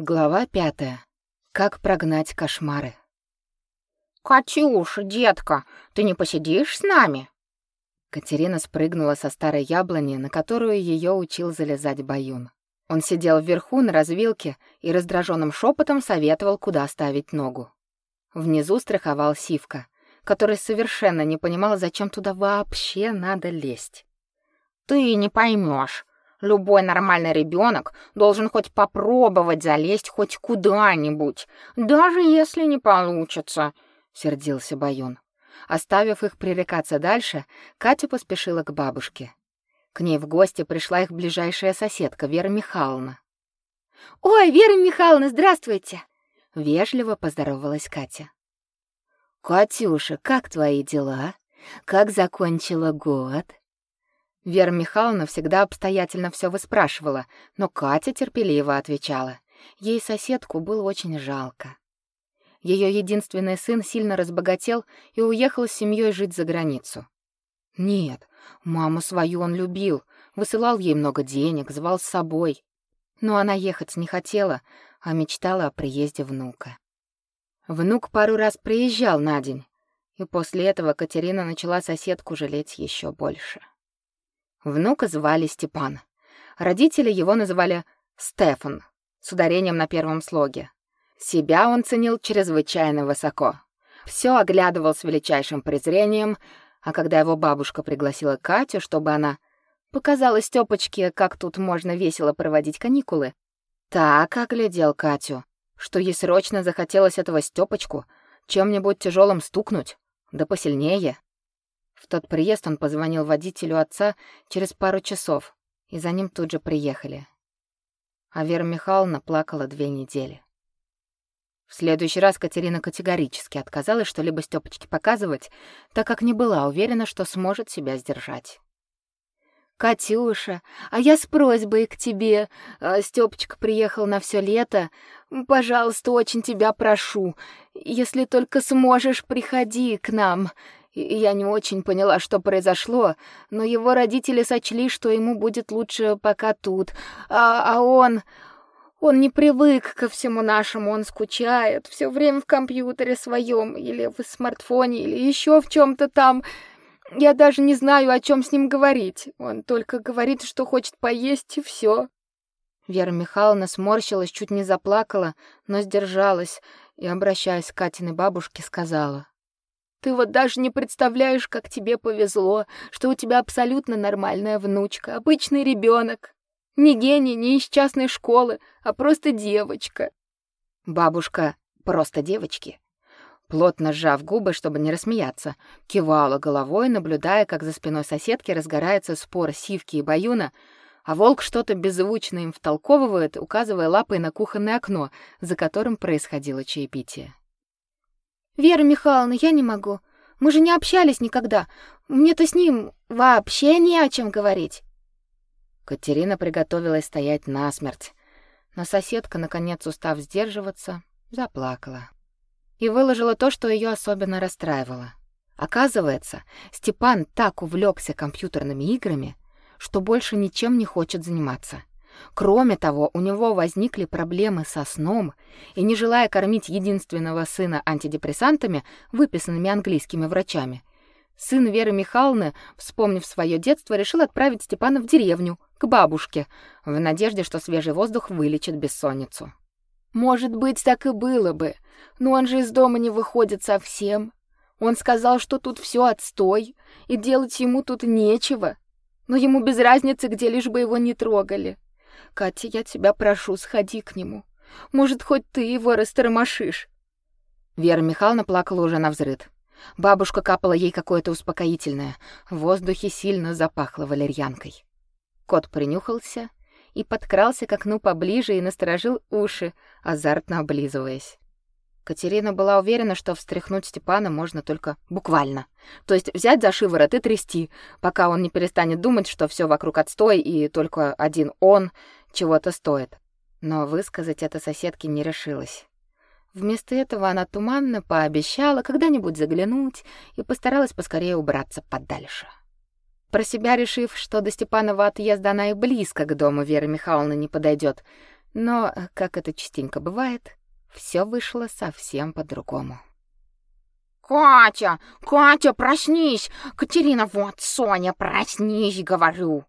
Глава пятая. Как прогнать кошмары. «Катюша, детка, ты не посидишь с нами?» Катерина спрыгнула со старой яблони, на которую ее учил залезать Баюн. Он сидел вверху на развилке и раздраженным шепотом советовал, куда ставить ногу. Внизу страховал Сивка, который совершенно не понимал, зачем туда вообще надо лезть. «Ты не поймешь. Любой нормальный ребенок должен хоть попробовать залезть хоть куда-нибудь, даже если не получится, сердился Баюн. Оставив их пререкаться дальше, Катя поспешила к бабушке. К ней в гости пришла их ближайшая соседка Вера Михайловна. «Ой, Вера Михайловна, здравствуйте!» Вежливо поздоровалась Катя. «Катюша, как твои дела? Как закончила год?» Вера Михайловна всегда обстоятельно все выспрашивала, но Катя терпеливо отвечала. Ей соседку было очень жалко. Ее единственный сын сильно разбогател и уехал с семьей жить за границу. Нет, маму свою он любил, высылал ей много денег, звал с собой. Но она ехать не хотела, а мечтала о приезде внука. Внук пару раз приезжал на день, и после этого Катерина начала соседку жалеть еще больше. Внука звали Степан. Родители его называли Стефан, с ударением на первом слоге. Себя он ценил чрезвычайно высоко. Все оглядывал с величайшим презрением, а когда его бабушка пригласила Катю, чтобы она показала Стёпочке, как тут можно весело проводить каникулы, так оглядел Катю, что ей срочно захотелось этого Стёпочку чем-нибудь тяжелым стукнуть, да посильнее. В тот приезд он позвонил водителю отца через пару часов, и за ним тут же приехали. А Вера Михайловна плакала две недели. В следующий раз Катерина категорически отказалась что-либо Стёпочке показывать, так как не была уверена, что сможет себя сдержать. «Катюша, а я с просьбой к тебе. А, Стёпочка приехал на все лето. Пожалуйста, очень тебя прошу. Если только сможешь, приходи к нам. Я не очень поняла, что произошло, но его родители сочли, что ему будет лучше пока тут. А, а он... Он не привык ко всему нашему, он скучает все время в компьютере своем или в смартфоне или еще в чем-то там. Я даже не знаю, о чем с ним говорить. Он только говорит, что хочет поесть, и все. Вера Михайловна сморщилась, чуть не заплакала, но сдержалась и, обращаясь к Катиной бабушке, сказала. Ты вот даже не представляешь, как тебе повезло, что у тебя абсолютно нормальная внучка, обычный ребенок. Не гений, не из частной школы, а просто девочка. Бабушка просто девочки. Плотно сжав губы, чтобы не рассмеяться, кивала головой, наблюдая, как за спиной соседки разгорается спор Сивки и Баюна, а волк что-то беззвучно им втолковывает, указывая лапой на кухонное окно, за которым происходило чаепитие. «Вера Михайловна, я не могу. Мы же не общались никогда. Мне-то с ним вообще не о чем говорить». Катерина приготовилась стоять насмерть, но соседка, наконец устав сдерживаться, заплакала. И выложила то, что ее особенно расстраивало. Оказывается, Степан так увлекся компьютерными играми, что больше ничем не хочет заниматься. Кроме того, у него возникли проблемы со сном, и не желая кормить единственного сына антидепрессантами, выписанными английскими врачами, сын Веры Михайловны, вспомнив свое детство, решил отправить Степана в деревню, к бабушке, в надежде, что свежий воздух вылечит бессонницу. Может быть, так и было бы, но он же из дома не выходит совсем. Он сказал, что тут все отстой, и делать ему тут нечего. Но ему без разницы, где лишь бы его не трогали. Катя, я тебя прошу, сходи к нему. Может, хоть ты его растормошишь. Вера Михайловна плакала уже на взрыд. Бабушка капала ей какое-то успокоительное. В воздухе сильно запахло валерьянкой. Кот принюхался и подкрался к окну поближе и насторожил уши, азартно облизываясь. Катерина была уверена, что встряхнуть Степана можно только буквально. То есть взять за шиворот и трясти, пока он не перестанет думать, что все вокруг отстой и только один он чего-то стоит. Но высказать это соседке не решилась. Вместо этого она туманно пообещала когда-нибудь заглянуть и постаралась поскорее убраться подальше. Про себя решив, что до Степанова отъезда она и близко к дому Веры Михайловны не подойдет, Но, как это частенько бывает, все вышло совсем по-другому. «Катя! Катя, проснись! Катерина, вот, Соня, проснись, говорю!»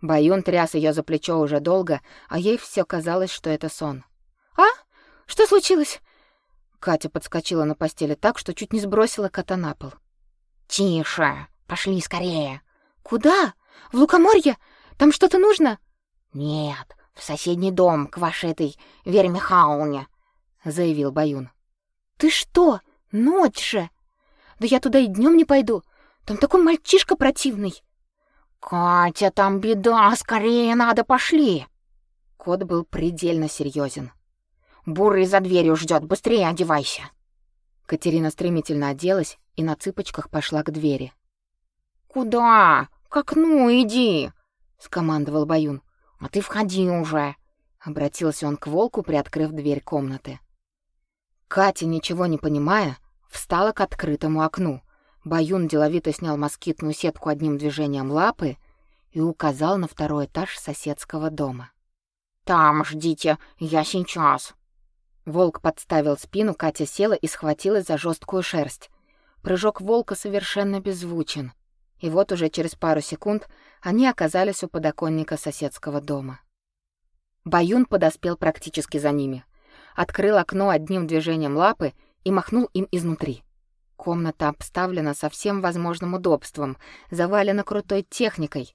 Баюн тряс ее за плечо уже долго, а ей все казалось, что это сон. «А? Что случилось?» Катя подскочила на постели так, что чуть не сбросила кота на пол. «Тише! Пошли скорее!» «Куда? В Лукоморье? Там что-то нужно?» «Нет, в соседний дом, к вашей этой Вере Михайловне», — заявил Баюн. «Ты что? Ночь же! Да я туда и днем не пойду. Там такой мальчишка противный!» «Катя, там беда! Скорее надо, пошли!» Кот был предельно серьезен. «Бурый за дверью ждет, быстрее одевайся!» Катерина стремительно оделась и на цыпочках пошла к двери. «Куда? К окну иди!» — скомандовал Баюн. «А ты входи уже!» — обратился он к волку, приоткрыв дверь комнаты. Катя, ничего не понимая, встала к открытому окну. Баюн деловито снял москитную сетку одним движением лапы и указал на второй этаж соседского дома. «Там ждите, я сейчас». Волк подставил спину, Катя села и схватилась за жесткую шерсть. Прыжок волка совершенно беззвучен. И вот уже через пару секунд они оказались у подоконника соседского дома. Баюн подоспел практически за ними. Открыл окно одним движением лапы и махнул им изнутри. Комната обставлена со всем возможным удобством, завалена крутой техникой.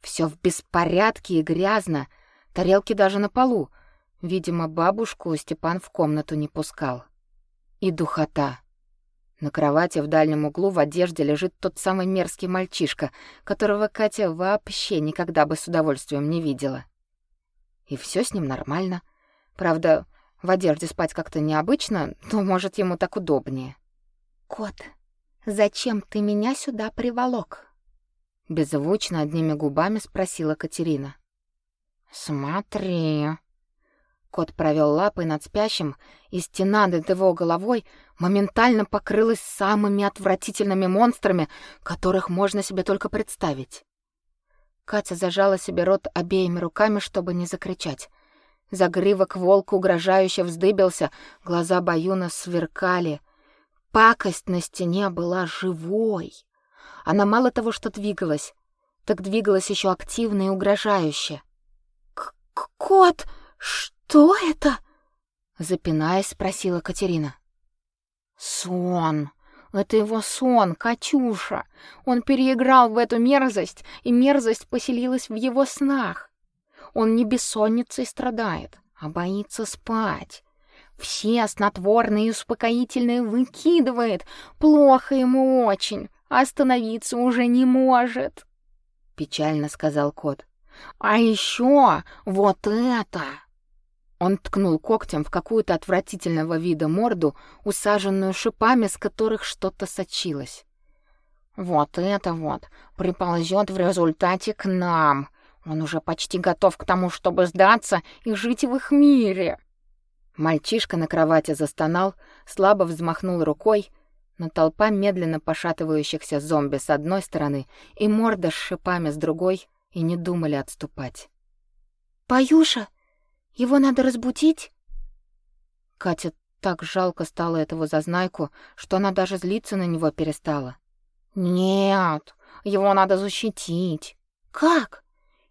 Все в беспорядке и грязно, тарелки даже на полу. Видимо, бабушку Степан в комнату не пускал. И духота. На кровати в дальнем углу в одежде лежит тот самый мерзкий мальчишка, которого Катя вообще никогда бы с удовольствием не видела. И все с ним нормально. Правда, в одежде спать как-то необычно, но, может, ему так удобнее. «Кот, зачем ты меня сюда приволок?» Беззвучно одними губами спросила Катерина. «Смотри». Кот провел лапой над спящим, и стена над его головой моментально покрылась самыми отвратительными монстрами, которых можно себе только представить. Катя зажала себе рот обеими руками, чтобы не закричать. Загривок волка угрожающе вздыбился, глаза Баюна сверкали — Пакость на стене была живой. Она мало того, что двигалась, так двигалась еще активно и угрожающе. «Кот, что это?» Запинаясь, спросила Катерина. «Сон. Это его сон, Катюша. Он переиграл в эту мерзость, и мерзость поселилась в его снах. Он не бессонницей страдает, а боится спать. Все снотворные и успокоительные выкидывает. Плохо ему очень. Остановиться уже не может. Печально сказал кот. А еще вот это. Он ткнул когтем в какую-то отвратительного вида морду, усаженную шипами, с которых что-то сочилось. Вот это вот приползет в результате к нам. Он уже почти готов к тому, чтобы сдаться и жить в их мире. Мальчишка на кровати застонал, слабо взмахнул рукой, но толпа медленно пошатывающихся зомби с одной стороны и морда с шипами с другой и не думали отступать. «Паюша, его надо разбудить?» Катя так жалко стало этого зазнайку, что она даже злиться на него перестала. «Нет, его надо защитить». «Как?»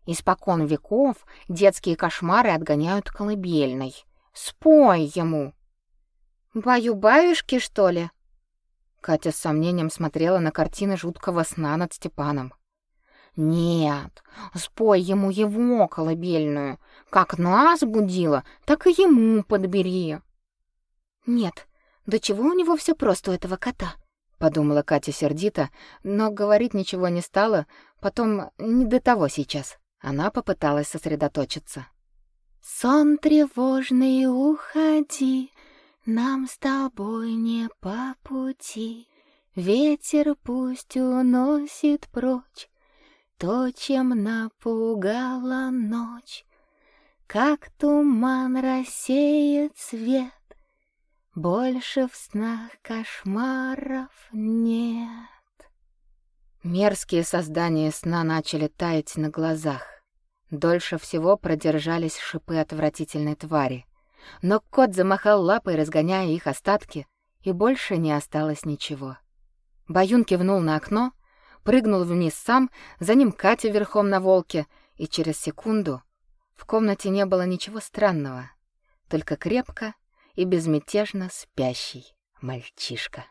Испокон веков детские кошмары отгоняют колыбельной. Спой ему. Баю-баюшки, что ли? Катя с сомнением смотрела на картины жуткого сна над Степаном. Нет, спой ему его колыбельную. Как нас будила, так и ему подбери. Нет, до чего у него все просто у этого кота? Подумала Катя сердито, но говорить ничего не стала, потом не до того сейчас. Она попыталась сосредоточиться. Сон тревожный, уходи, Нам с тобой не по пути. Ветер пусть уносит прочь То, чем напугала ночь. Как туман рассеет свет, Больше в снах кошмаров нет. Мерзкие создания сна начали таять на глазах. Дольше всего продержались шипы отвратительной твари. Но кот замахал лапой, разгоняя их остатки, и больше не осталось ничего. Баюн кивнул на окно, прыгнул вниз сам, за ним Катя верхом на волке, и через секунду в комнате не было ничего странного, только крепко и безмятежно спящий мальчишка.